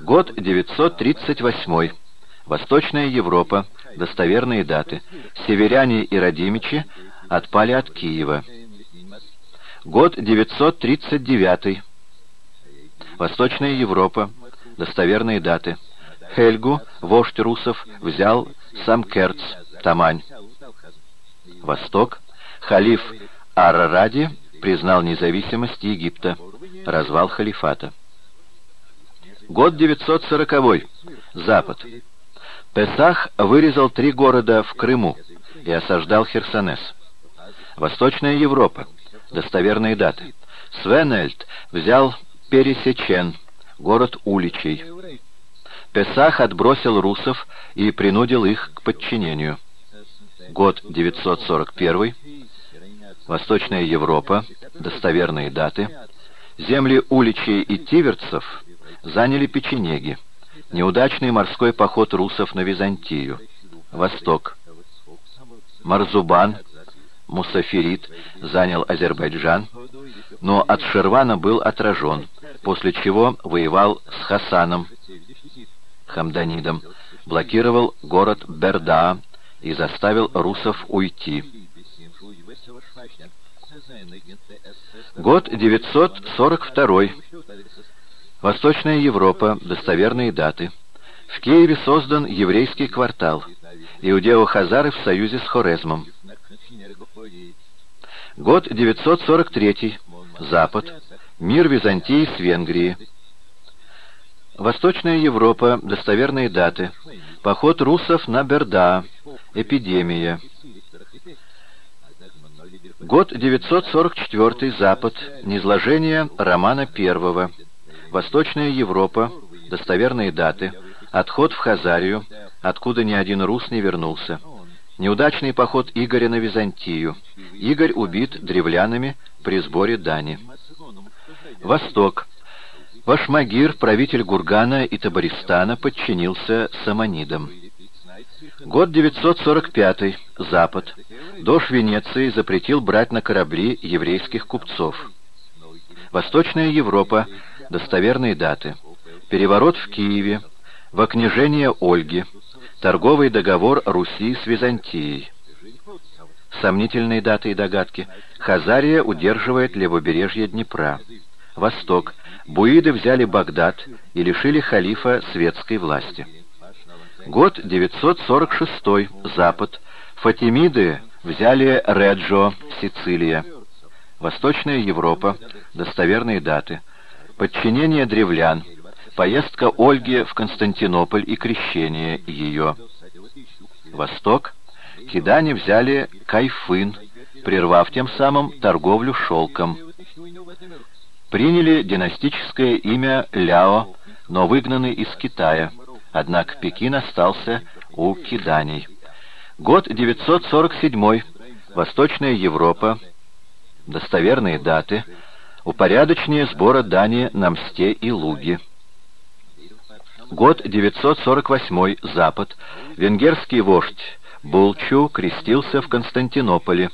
Год 938. Восточная Европа. Достоверные даты. Северяне и Радимичи отпали от Киева. Год 939. Восточная Европа. Достоверные даты. Хельгу, вождь русов, взял Самкерц, Тамань. Восток. Халиф Ар-Ради признал независимость Египта. Развал халифата. Год 940. Запад. Песах вырезал три города в Крыму и осаждал Херсонес. Восточная Европа. Достоверные даты. Свенельд взял Пересечен, город Уличей. Песах отбросил русов и принудил их к подчинению. Год 941. Восточная Европа. Достоверные даты. Земли Уличей и Тиверцев заняли печенеги. Неудачный морской поход русов на Византию. Восток. Марзубан, Мусафирит, занял Азербайджан, но от Шервана был отражен, после чего воевал с Хасаном, Хамданидом, блокировал город Берда и заставил русов уйти. Год 942. Восточная Европа. Достоверные даты. В Киеве создан еврейский квартал. Иудео-Хазары в союзе с Хорезмом. Год 943. Запад. Мир Византии с Венгрией. Восточная Европа. Достоверные даты. Поход русов на Берда. Эпидемия. Год 944. Запад. Низложение Романа I. Восточная Европа. Достоверные даты. Отход в Хазарию, откуда ни один рус не вернулся. Неудачный поход Игоря на Византию. Игорь убит древлянами при сборе дани. Восток. Вашмагир, правитель Гургана и Табаристана, подчинился саманидам. Год 945. Запад. Дож Венеции запретил брать на корабли еврейских купцов. Восточная Европа. Достоверные даты. Переворот в Киеве. Вокнижение Ольги. Торговый договор Руси с Византией. Сомнительные даты и догадки. Хазария удерживает левобережье Днепра. Восток. Буиды взяли Багдад и лишили халифа светской власти. Год 946. Запад. Фатимиды взяли Реджо, Сицилия. Восточная Европа. Достоверные даты. Подчинение древлян. Поездка Ольги в Константинополь и крещение ее. Восток. Кидане взяли Кайфын, прервав тем самым торговлю шелком. Приняли династическое имя Ляо, но выгнаны из Китая, однако Пекин остался у киданей. Год 947. Восточная Европа. Достоверные даты. Упорядочнее сбора дани на Мсте и Луги. Год 948. Запад. Венгерский вождь Булчу крестился в Константинополе.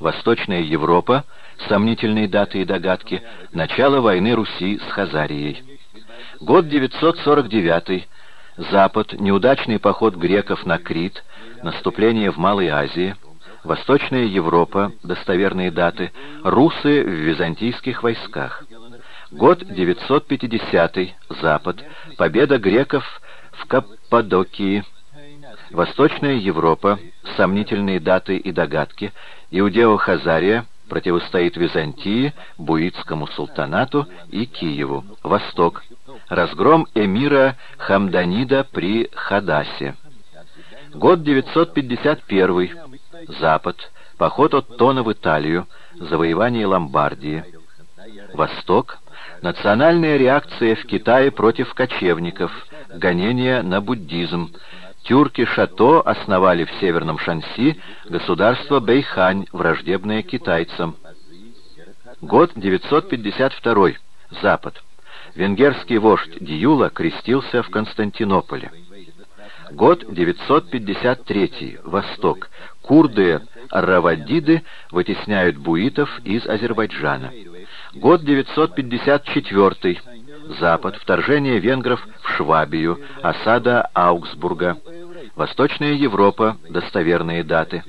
Восточная Европа. Сомнительные даты и догадки. Начало войны Руси с Хазарией. Год 949. Запад. Неудачный поход греков на Крит. Наступление в Малой Азии. Восточная Европа. Достоверные даты. Русы в византийских войсках. Год 950. Запад. Победа греков в Каппадокии. Восточная Европа. Сомнительные даты и догадки. Иудео-Хазария противостоит Византии, Буитскому султанату и Киеву. Восток. Разгром эмира Хамданида при Хадасе. Год 951. Запад. Поход от Тона в Италию. Завоевание Ломбардии. Восток. Национальная реакция в Китае против кочевников. Гонение на буддизм. Тюрки-Шато основали в северном Шанси государство Бэйхань, враждебное китайцам. Год 952. Запад. Венгерский вождь Диюла крестился в Константинополе. Год 953. Восток. Курды Равадиды вытесняют буитов из Азербайджана. Год 954. Запад. Вторжение венгров в Швабию. Осада Аугсбурга. Восточная Европа. Достоверные даты.